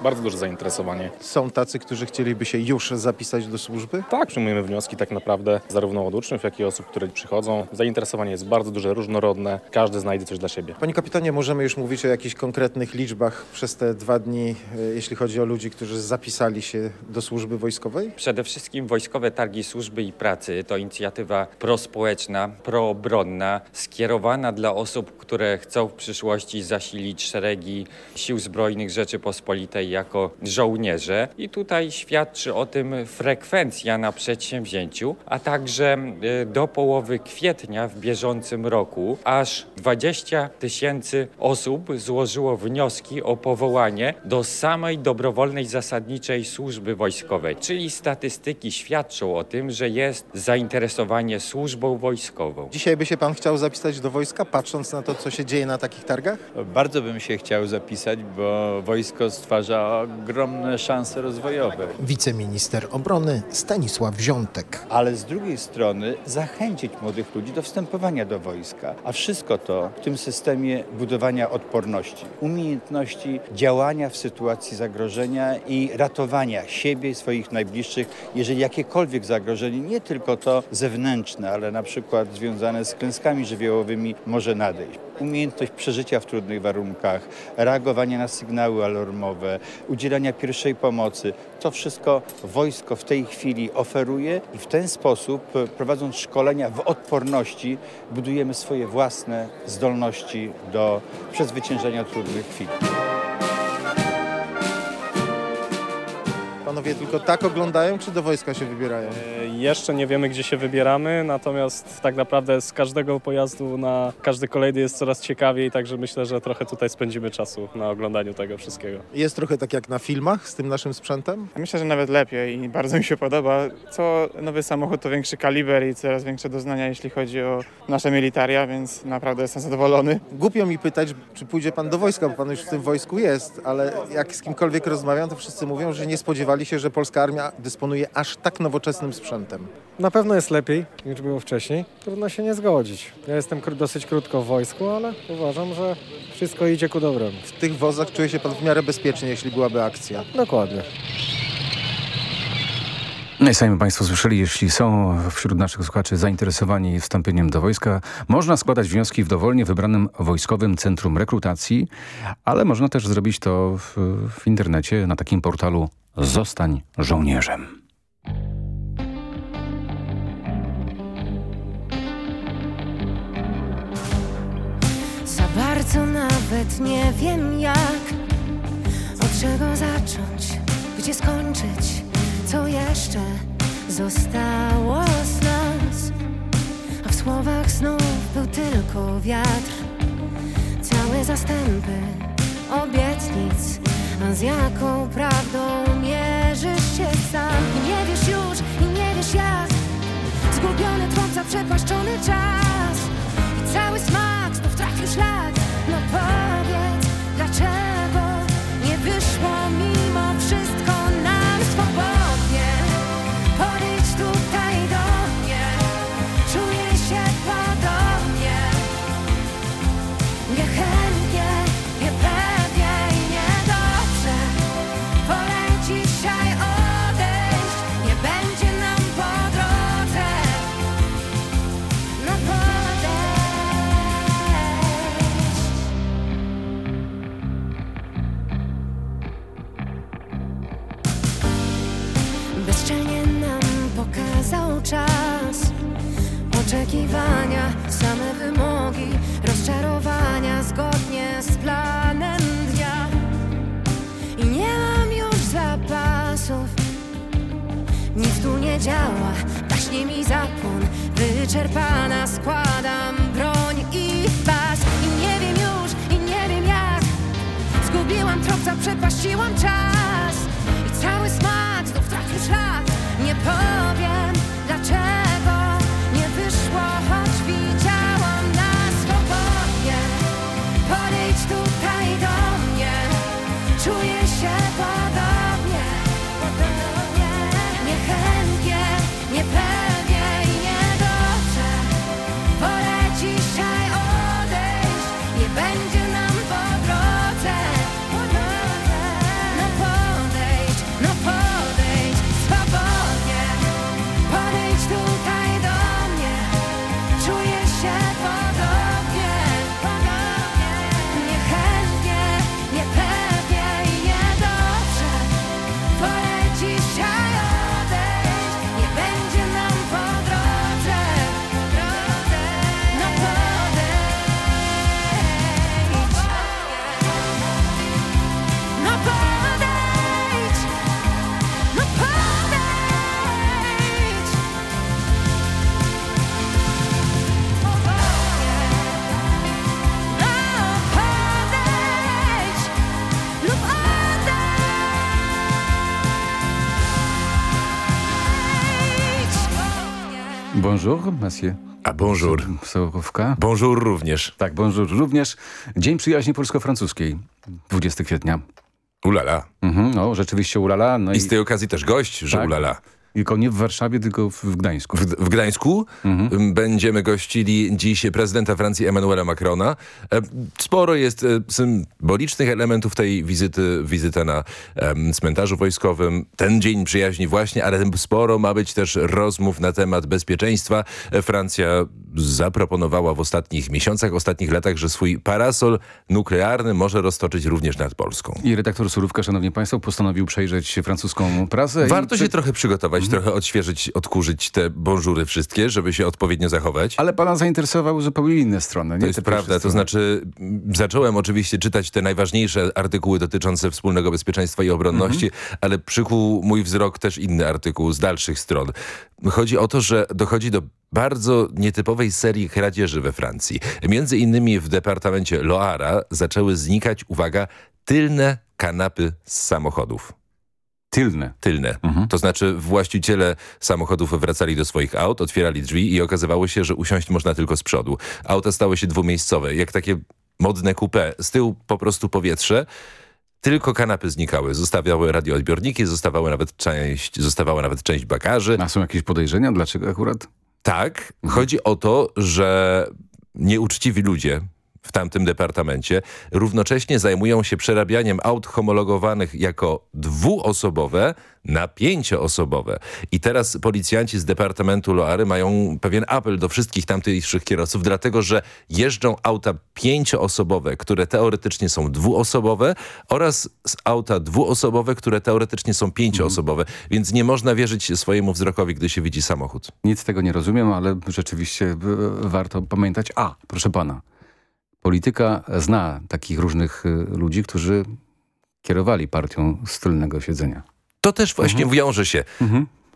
Bardzo duże zainteresowanie. Są tacy, którzy chcieliby się już zapisać do służby? Tak, przyjmujemy wnioski tak naprawdę zarówno od uczniów, jak i osób, które przychodzą. Zainteresowanie jest bardzo duże, różnorodne. Każdy znajdzie coś dla siebie. Panie kapitanie, możemy już mówić o jakichś konkretnych liczbach przez te dwa dni, e, jeśli chodzi o ludzi, którzy zapisali się do służby wojskowej? Przede wszystkim Wojskowe Targi Służby i Pracy to inicjatywa prospołeczna, proobronna, skierowana dla osób, które chcą w przyszłości zasilić szeregi Sił Zbrojnych Rzeczypospolitej jako żołnierze. I tutaj świadczy o tym frekwencja na przedsięwzięciu, a także y, do połowy kwietnia w bieżącym roku aż 20 tysięcy osób złożyło wnioski o powołanie do samej dobrowolnej zasadniczej służby wojskowej. Czyli statystyki świadczą o tym, że jest zainteresowanie służbą wojskową. Dzisiaj by się pan chciał zapisać do wojska, patrząc na to, co się dzieje na takich targach? Bardzo bym się chciał zapisać, bo wojsko stwarza ogromne szanse rozwojowe. Wiceminister obrony Stanisław Wziątek. Ale z drugiej strony zachęcić młodych ludzi do wstępowania do wojska. A wszystko to w tym systemie budowania odporności, umiejętności działania w sytuacji zagrożenia i ratowania siebie i swoich najbliższych, jeżeli jakiekolwiek zagrożenie, nie tylko to zewnętrzne, ale na przykład związane z klęskami żywiołowymi może nadejść. Umiejętność przeżycia w trudnych warunkach, reagowania na sygnały alarmowe, udzielania pierwszej pomocy. To wszystko wojsko w tej chwili oferuje i w ten sposób, e, prowadząc szkolenia w odporności, budujemy swoje własne zdolności do przezwyciężania trudnych chwil. Panowie tylko tak oglądają, czy do wojska się wybierają? E, Jeszcze nie wiemy, gdzie się wybieramy, natomiast tak naprawdę z każdego pojazdu na każdy kolejny jest coraz ciekawiej, także myślę, że trochę tutaj spędzimy czasu na oglądaniu tego wszystkiego. Jest trochę tak jak na filmach z tym naszym sprzętem? Myślę, że nawet lepiej i bardzo mi się podoba. Co nowy samochód to większy kaliber i coraz większe doznania, jeśli chodzi o nasze militaria, więc naprawdę jestem zadowolony. Głupio mi pytać, czy pójdzie pan do wojska, bo pan już w tym wojsku jest, ale jak z kimkolwiek rozmawiam, to wszyscy mówią, że nie spodziewali się, że polska armia dysponuje aż tak nowoczesnym sprzętem. Na pewno jest lepiej niż było wcześniej. Trudno się nie zgodzić. Ja jestem dosyć krótko w wojsku, ale uważam, że wszystko idzie ku dobremu. W tych wozach czuje się pan w miarę bezpiecznie, jeśli byłaby akcja. Dokładnie. No i sami Państwo słyszeli, jeśli są wśród naszych słuchaczy zainteresowani wstąpieniem do wojska, można składać wnioski w dowolnie wybranym Wojskowym Centrum Rekrutacji, ale można też zrobić to w, w internecie na takim portalu Zostań żołnierzem. Za bardzo nawet nie wiem jak Od czego zacząć, gdzie skończyć, co jeszcze zostało z nas? A w słowach znów był tylko wiatr, całe zastępy obietnic. Z jaką prawdą mierzysz się sam? I nie wiesz już, i nie wiesz jak. Zgubiony tłok, zaprzepaszczony czas. I cały smak znów trafił szlak. No powiedz, zaprzepaściłam czas I Bonjour, monsieur. A bonjour. Sołowka. Bonjour również. Tak, bonjour również. Dzień Przyjaźni Polsko-Francuskiej, 20 kwietnia. Ulala. Mhm, no, rzeczywiście ulala. No I z tej okazji też gość, że Tak. ulala. Tylko nie w Warszawie, tylko w, Gdańsku. W, w Gdańsku Mhm. będziemy gościli dziś prezydenta Francji Emmanuela Macrona. E, Sporo jest e, symbolicznych elementów tej wizyty. Wizyta na cmentarzu wojskowym. Ten dzień przyjaźni właśnie, ale sporo ma być też rozmów na temat bezpieczeństwa. E, Francja zaproponowała w ostatnich miesiącach, ostatnich latach, że swój parasol nuklearny może roztoczyć również nad Polską. I redaktor Surówka, szanowni państwo, postanowił przejrzeć francuską prasę. Warto i... się trochę przygotować, trochę odświeżyć, odkurzyć te bonżury wszystkie, żeby się odpowiednio zachować. Ale pana zainteresowały zupełnie inne strony. Nie To jest prawda, to znaczy m, zacząłem oczywiście czytać te najważniejsze artykuły dotyczące wspólnego bezpieczeństwa i obronności, ale przykuł mój wzrok też inny artykuł z dalszych stron. Chodzi o to, że dochodzi do bardzo nietypowej serii kradzieży we Francji. Między innymi w departamencie Loara zaczęły znikać, uwaga, tylne kanapy z samochodów. Tylne. Tylne. To znaczy właściciele samochodów wracali do swoich aut, otwierali drzwi i okazywało się, że usiąść można tylko z przodu. Auta stały się dwumiejscowe, jak takie modne coupé. Z tyłu po prostu powietrze. Tylko kanapy znikały. Zostawiały radioodbiorniki, zostawały nawet część, zostawała nawet część bagaży. A są jakieś podejrzenia? Dlaczego akurat? Tak. Chodzi o to, że nieuczciwi ludzie w tamtym departamencie równocześnie zajmują się przerabianiem aut homologowanych jako dwuosobowe na pięcioosobowe. I teraz policjanci z Departamentu Loary mają pewien apel do wszystkich tamtejszych kierowców, dlatego że jeżdżą auta pięcioosobowe, które teoretycznie są dwuosobowe oraz auta dwuosobowe, które teoretycznie są pięcioosobowe. Więc nie można wierzyć swojemu wzrokowi, gdy się widzi samochód. Nic z tego nie rozumiem, ale rzeczywiście e, warto pamiętać. A, proszę pana, polityka zna takich różnych e, ludzi, którzy kierowali partią z tylnego siedzenia. To też właśnie Mhm. wiąże się.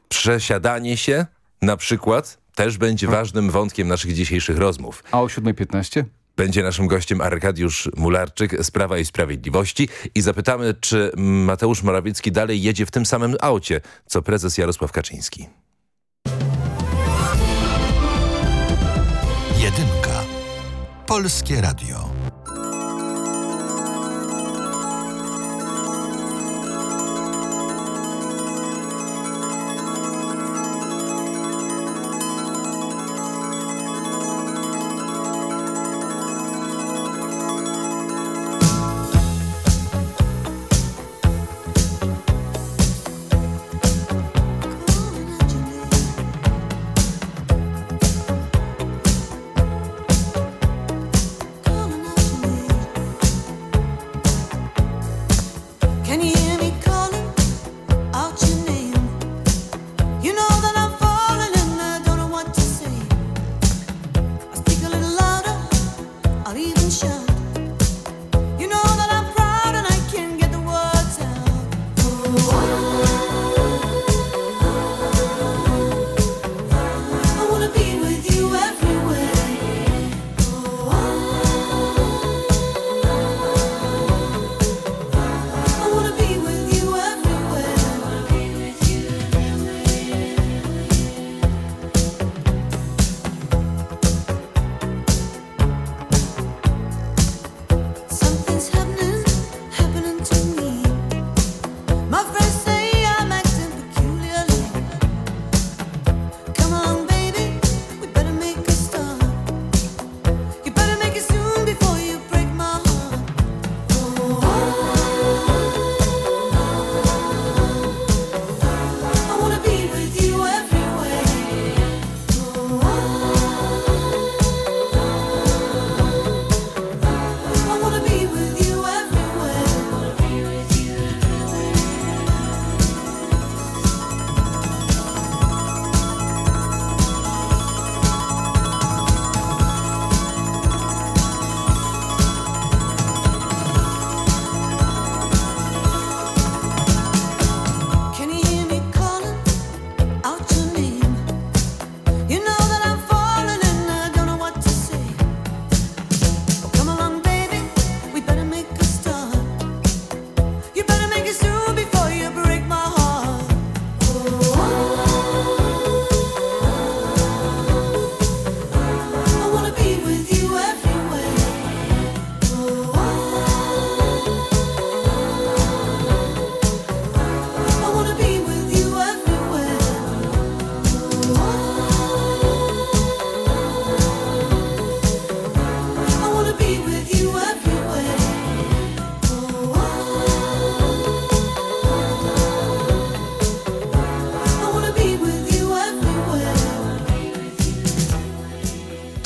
Przesiadanie się na przykład też będzie ważnym wątkiem naszych dzisiejszych rozmów. A o 7.15? Będzie naszym gościem Arkadiusz Mularczyk z Prawa i Sprawiedliwości i zapytamy, czy Mateusz Morawiecki dalej jedzie w tym samym aucie, co prezes Jarosław Kaczyński. Jedynka. Polskie Radio.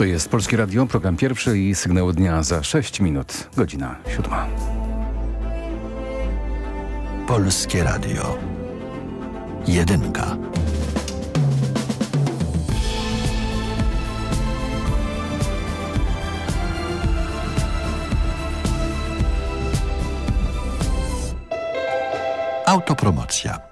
To jest Polskie Radio, program pierwszy i sygnał dnia za 6 minut, godzina siódma. Polskie Radio. Jedynka. Autopromocja.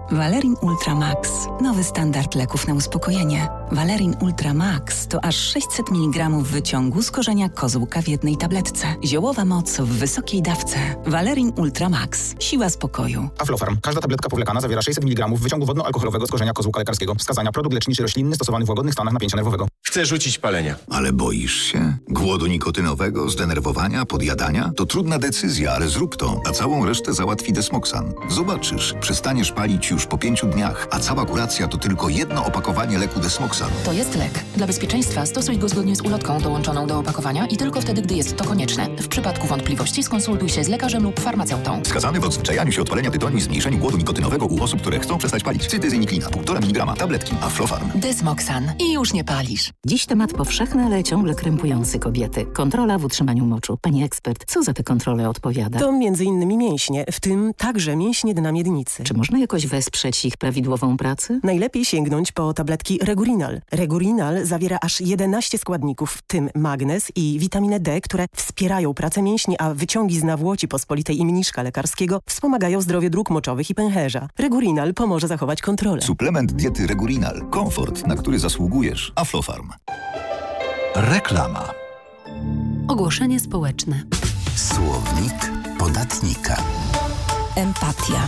Valerin Ultra Max. Nowy standard leków na uspokojenie. Valerin Ultra Max to aż 600 mg wyciągu z korzenia kozłka w jednej tabletce. Ziołowa moc w wysokiej dawce. Valerin Ultra Max. Siła spokoju. Aflofarm. Każda tabletka powlekana zawiera 600 mg wyciągu wodno-alkoholowego z korzenia kozłka lekarskiego. Wskazania produkt leczniczy roślinny stosowany w łagodnych stanach napięcia nerwowego. Chcę rzucić palenia. Ale boisz się? Głodu nikotynowego, zdenerwowania, podjadania? To trudna decyzja, ale zrób to, a całą resztę załatwi Desmoxan. Zobaczysz, przestaniesz palić już po pięciu dniach, a cała kuracja to tylko jedno opakowanie leku Desmoxan. To jest lek. Dla bezpieczeństwa stosuj go zgodnie z ulotką dołączoną do opakowania i tylko wtedy, gdy jest to konieczne. W przypadku wątpliwości skonsultuj się z lekarzem lub farmaceutą. Wskazany w odzwyczajaniu się od palenia tytoniu i zmniejszeniu głodu nikotynowego u osób, które chcą przestać palić. Cytyzyniklina, 1,5 mg, tabletki, Aflofarm. Desmoxan. I już nie palisz. Dziś temat powszechny, ale ciągle krępujący kobiety. Kontrola w utrzymaniu moczu. Pani ekspert, co za te kontrole odpowiada? To między innymi mięśnie, w tym także mięśnie dna miednicy. Czy można jakoś wesprzeć ich prawidłową pracę? Najlepiej sięgnąć po tabletki Regurinal. Regurinal zawiera aż 11 składników, w tym magnez i witaminę D, które wspierają pracę mięśni, a wyciągi z nawłoci pospolitej i mniszka lekarskiego wspomagają zdrowie dróg moczowych i pęcherza. Regurinal pomoże zachować kontrolę. Suplement diety Regurinal. Komfort, na który zasługujesz. Aflofarm. Reklama. Ogłoszenie społeczne. Słownik podatnika. Empatia.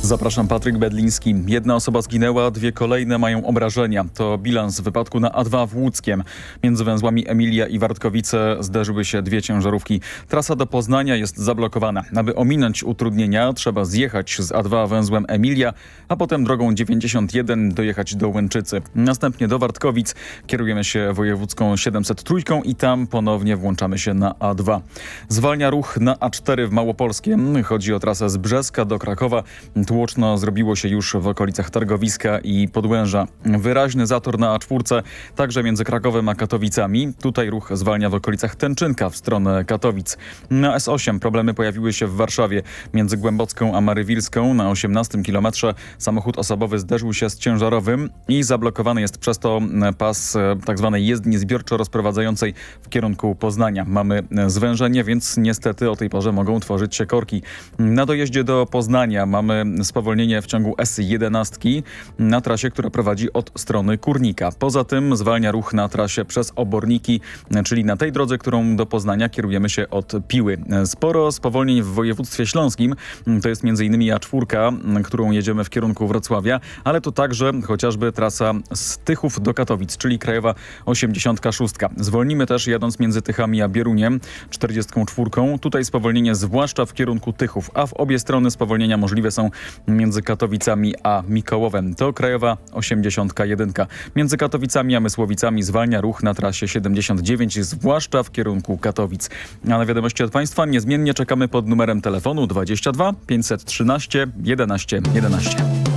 Zapraszam, Patryk Bedliński. Jedna osoba zginęła, dwie kolejne mają obrażenia. To bilans wypadku na A2 w Łódzkiem. Między węzłami Emilia i Wartkowice zderzyły się dwie ciężarówki. Trasa do Poznania jest zablokowana. Aby ominąć utrudnienia, trzeba zjechać z A2 węzłem Emilia, a potem drogą 91 dojechać do Łęczycy. Następnie do Wartkowic kierujemy się wojewódzką 703 i tam ponownie włączamy się na A2. Zwalnia ruch na A4 w Małopolskiem. Chodzi o trasę z Brzeska do Krakowa. Tłoczno zrobiło się już w okolicach Targowiska i Podłęża. Wyraźny zator na A4, także między Krakowem a Katowicami. Tutaj ruch zwalnia w okolicach Tęczynka w stronę Katowic. Na S8 problemy pojawiły się w Warszawie. Między Głębocką a Marywilską na 18 kilometrze samochód osobowy zderzył się z ciężarowym i zablokowany jest przez to pas tzw. Tak jezdni zbiorczo rozprowadzającej w kierunku Poznania. Mamy zwężenie, więc niestety o tej porze mogą tworzyć się korki. Na dojeździe do Poznania mamy spowolnienie w ciągu S11 na trasie, która prowadzi od strony Kurnika. Poza tym zwalnia ruch na trasie przez Oborniki, czyli na tej drodze, którą do Poznania kierujemy się od Piły. Sporo spowolnień w województwie śląskim, to jest m.in. A4, którą jedziemy w kierunku Wrocławia, ale to także chociażby trasa z Tychów do Katowic, czyli krajowa 86. Zwolnimy też jadąc między Tychami a Bieruniem 44. Tutaj spowolnienie zwłaszcza w kierunku Tychów, a w obie strony spowolnienia możliwe są między Katowicami a Mikołowem. To krajowa 81. Między Katowicami a Mysłowicami zwalnia ruch na trasie 79, zwłaszcza w kierunku Katowic. A na wiadomości od Państwa niezmiennie czekamy pod numerem telefonu 22 513 11 11.